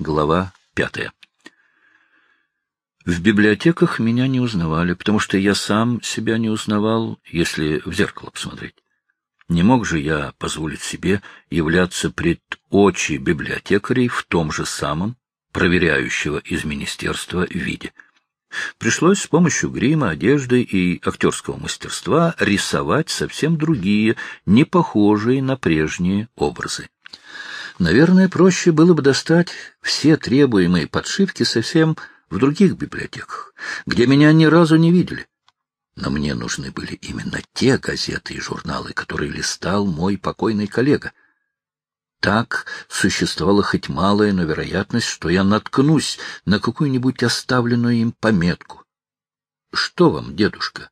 Глава пятая. В библиотеках меня не узнавали, потому что я сам себя не узнавал, если в зеркало посмотреть. Не мог же я позволить себе являться пред очи библиотекарей в том же самом, проверяющего из министерства, виде. Пришлось с помощью грима, одежды и актерского мастерства рисовать совсем другие, не похожие на прежние образы. Наверное, проще было бы достать все требуемые подшивки совсем в других библиотеках, где меня ни разу не видели. Но мне нужны были именно те газеты и журналы, которые листал мой покойный коллега. Так существовала хоть малая, но вероятность, что я наткнусь на какую-нибудь оставленную им пометку. Что вам, дедушка?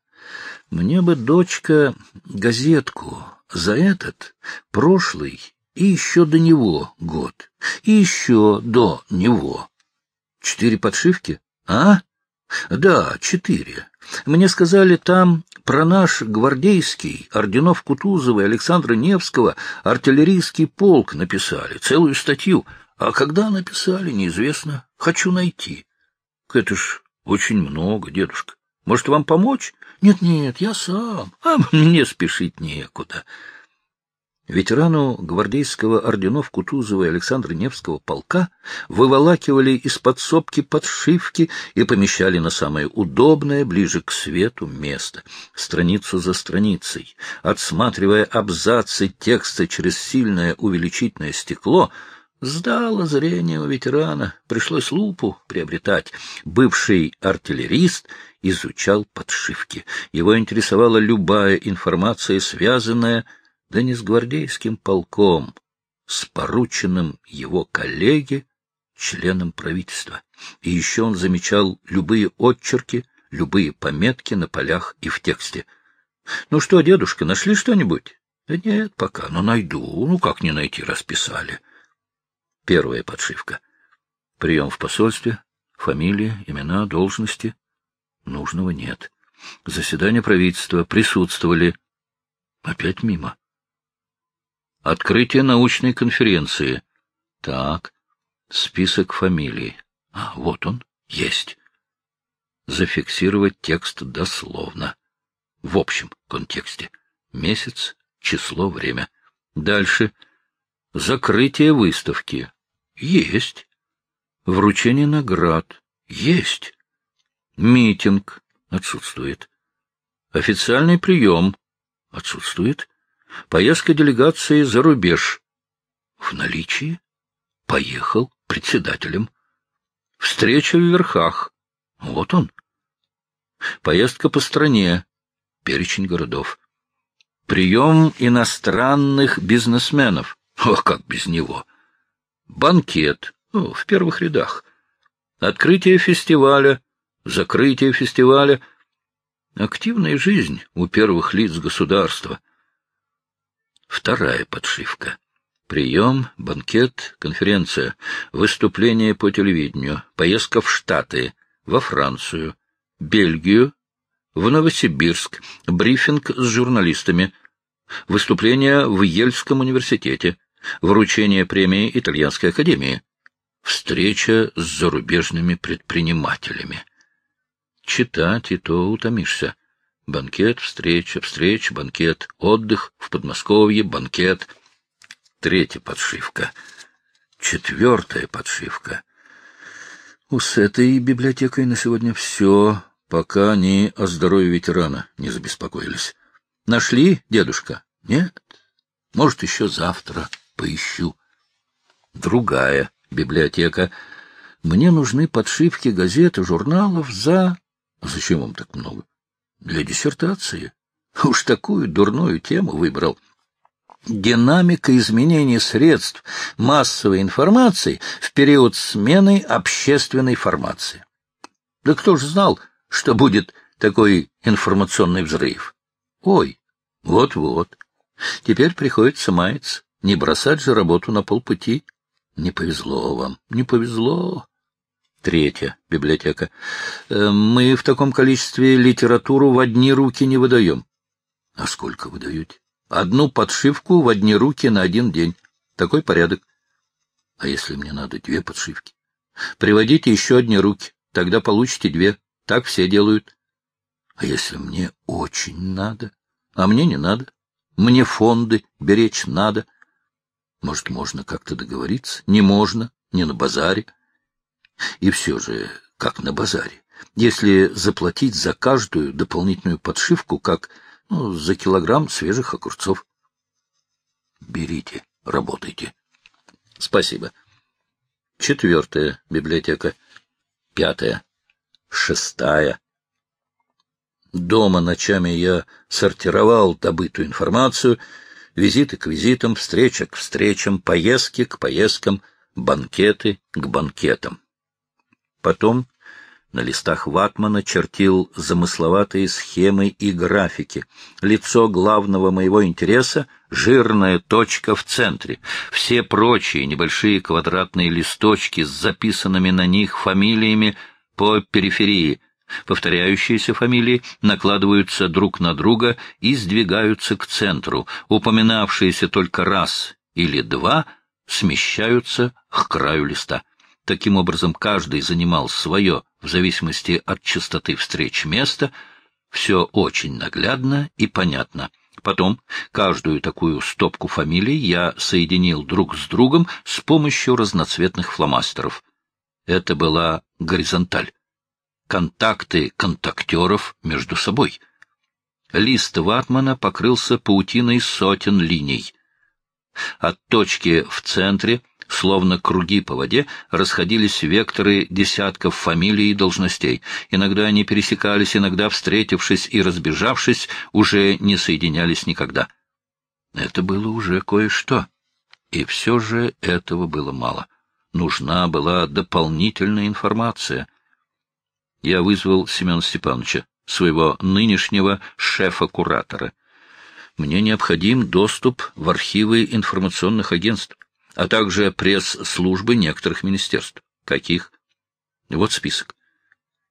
Мне бы, дочка, газетку за этот, прошлый и еще до него год, и еще до него. Четыре подшивки? А? Да, четыре. Мне сказали, там про наш гвардейский, орденов Кутузова и Александра Невского, артиллерийский полк написали, целую статью. А когда написали, неизвестно. Хочу найти. Это ж очень много, дедушка. Может, вам помочь? Нет-нет, я сам. А мне спешить некуда. Ветерану гвардейского орденов Кутузова и Александра Невского полка выволакивали из подсобки подшивки и помещали на самое удобное, ближе к свету, место, страницу за страницей. Отсматривая абзацы текста через сильное увеличительное стекло, сдало зрение у ветерана, пришлось лупу приобретать. Бывший артиллерист изучал подшивки. Его интересовала любая информация, связанная да не с гвардейским полком, с порученным его коллеге, членом правительства. И еще он замечал любые отчерки, любые пометки на полях и в тексте. — Ну что, дедушка, нашли что-нибудь? — Да нет, пока, но найду. Ну, как не найти, расписали. Первая подшивка. Прием в посольстве, фамилия, имена, должности. Нужного нет. Заседание правительства, присутствовали. Опять мимо. Открытие научной конференции. Так, список фамилий. А, вот он, есть. Зафиксировать текст дословно. В общем контексте. Месяц, число, время. Дальше. Закрытие выставки. Есть. Вручение наград. Есть. Митинг. Отсутствует. Официальный прием. Отсутствует. Поездка делегации за рубеж. В наличии. Поехал председателем. Встреча в верхах. Вот он. Поездка по стране. Перечень городов. Прием иностранных бизнесменов. О, как без него. Банкет. О, в первых рядах. Открытие фестиваля. Закрытие фестиваля. Активная жизнь у первых лиц государства. Вторая подшивка. Прием, банкет, конференция, выступление по телевидению, поездка в Штаты, во Францию, Бельгию, в Новосибирск, брифинг с журналистами, выступление в Ельском университете, вручение премии Итальянской академии, встреча с зарубежными предпринимателями. Читать и то утомишься. Банкет, встреча, встреча, банкет, отдых в Подмосковье, банкет. Третья подшивка. Четвертая подшивка. У с этой библиотекой на сегодня все, пока они о здоровье ветерана не забеспокоились. Нашли, дедушка? Нет? Может, еще завтра поищу. Другая библиотека. Мне нужны подшивки газет и журналов за... Зачем вам так много? Для диссертации. Уж такую дурную тему выбрал. Динамика изменения средств массовой информации в период смены общественной формации. Да кто ж знал, что будет такой информационный взрыв? Ой, вот-вот. Теперь приходится маяться. Не бросать же работу на полпути. Не повезло вам, не повезло. Третья библиотека. Э, мы в таком количестве литературу в одни руки не выдаем. А сколько выдаете? Одну подшивку в одни руки на один день. Такой порядок. А если мне надо две подшивки? Приводите еще одни руки, тогда получите две. Так все делают. А если мне очень надо? А мне не надо. Мне фонды беречь надо. Может, можно как-то договориться? Не можно, не на базаре. И все же, как на базаре. Если заплатить за каждую дополнительную подшивку, как ну, за килограмм свежих огурцов. Берите, работайте. Спасибо. Четвертая библиотека. Пятая. Шестая. Дома ночами я сортировал добытую информацию, визиты к визитам, встреча к встречам, поездки к поездкам, банкеты к банкетам. Потом на листах ватмана чертил замысловатые схемы и графики. Лицо главного моего интереса — жирная точка в центре. Все прочие небольшие квадратные листочки с записанными на них фамилиями по периферии. Повторяющиеся фамилии накладываются друг на друга и сдвигаются к центру. Упоминавшиеся только раз или два смещаются к краю листа. Таким образом, каждый занимал свое, в зависимости от частоты встреч место, все очень наглядно и понятно. Потом каждую такую стопку фамилий я соединил друг с другом с помощью разноцветных фломастеров. Это была горизонталь. Контакты контактеров между собой. Лист ватмана покрылся паутиной сотен линий. От точки в центре Словно круги по воде расходились векторы десятков фамилий и должностей. Иногда они пересекались, иногда, встретившись и разбежавшись, уже не соединялись никогда. Это было уже кое-что. И все же этого было мало. Нужна была дополнительная информация. Я вызвал Семена Степановича, своего нынешнего шефа-куратора. Мне необходим доступ в архивы информационных агентств а также пресс-службы некоторых министерств. Каких? Вот список.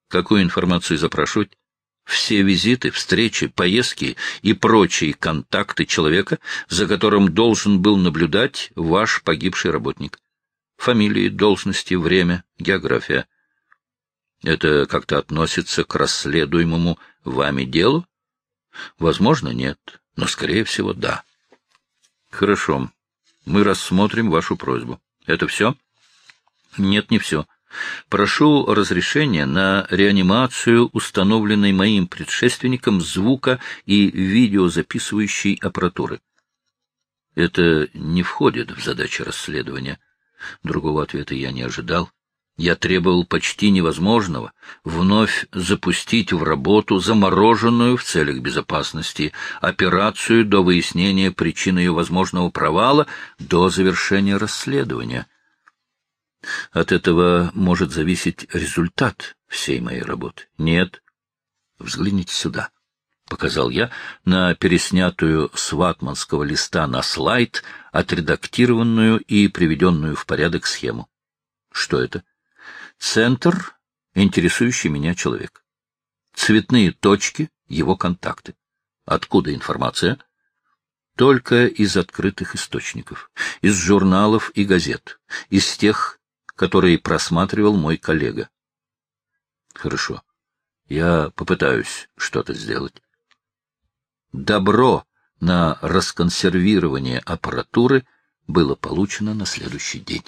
Какую информацию запрашивать? Все визиты, встречи, поездки и прочие контакты человека, за которым должен был наблюдать ваш погибший работник. Фамилии, должности, время, география. Это как-то относится к расследуемому вами делу? Возможно, нет, но, скорее всего, да. Хорошо. Мы рассмотрим вашу просьбу. Это все? Нет, не все. Прошу разрешения на реанимацию установленной моим предшественником звука и видеозаписывающей аппаратуры. Это не входит в задачи расследования. Другого ответа я не ожидал. Я требовал почти невозможного — вновь запустить в работу замороженную в целях безопасности операцию до выяснения причин ее возможного провала, до завершения расследования. От этого может зависеть результат всей моей работы. Нет. Взгляните сюда. — показал я на переснятую с ватманского листа на слайд, отредактированную и приведенную в порядок схему. Что это? Центр — интересующий меня человек. Цветные точки — его контакты. Откуда информация? Только из открытых источников, из журналов и газет, из тех, которые просматривал мой коллега. Хорошо. Я попытаюсь что-то сделать. Добро на расконсервирование аппаратуры было получено на следующий день.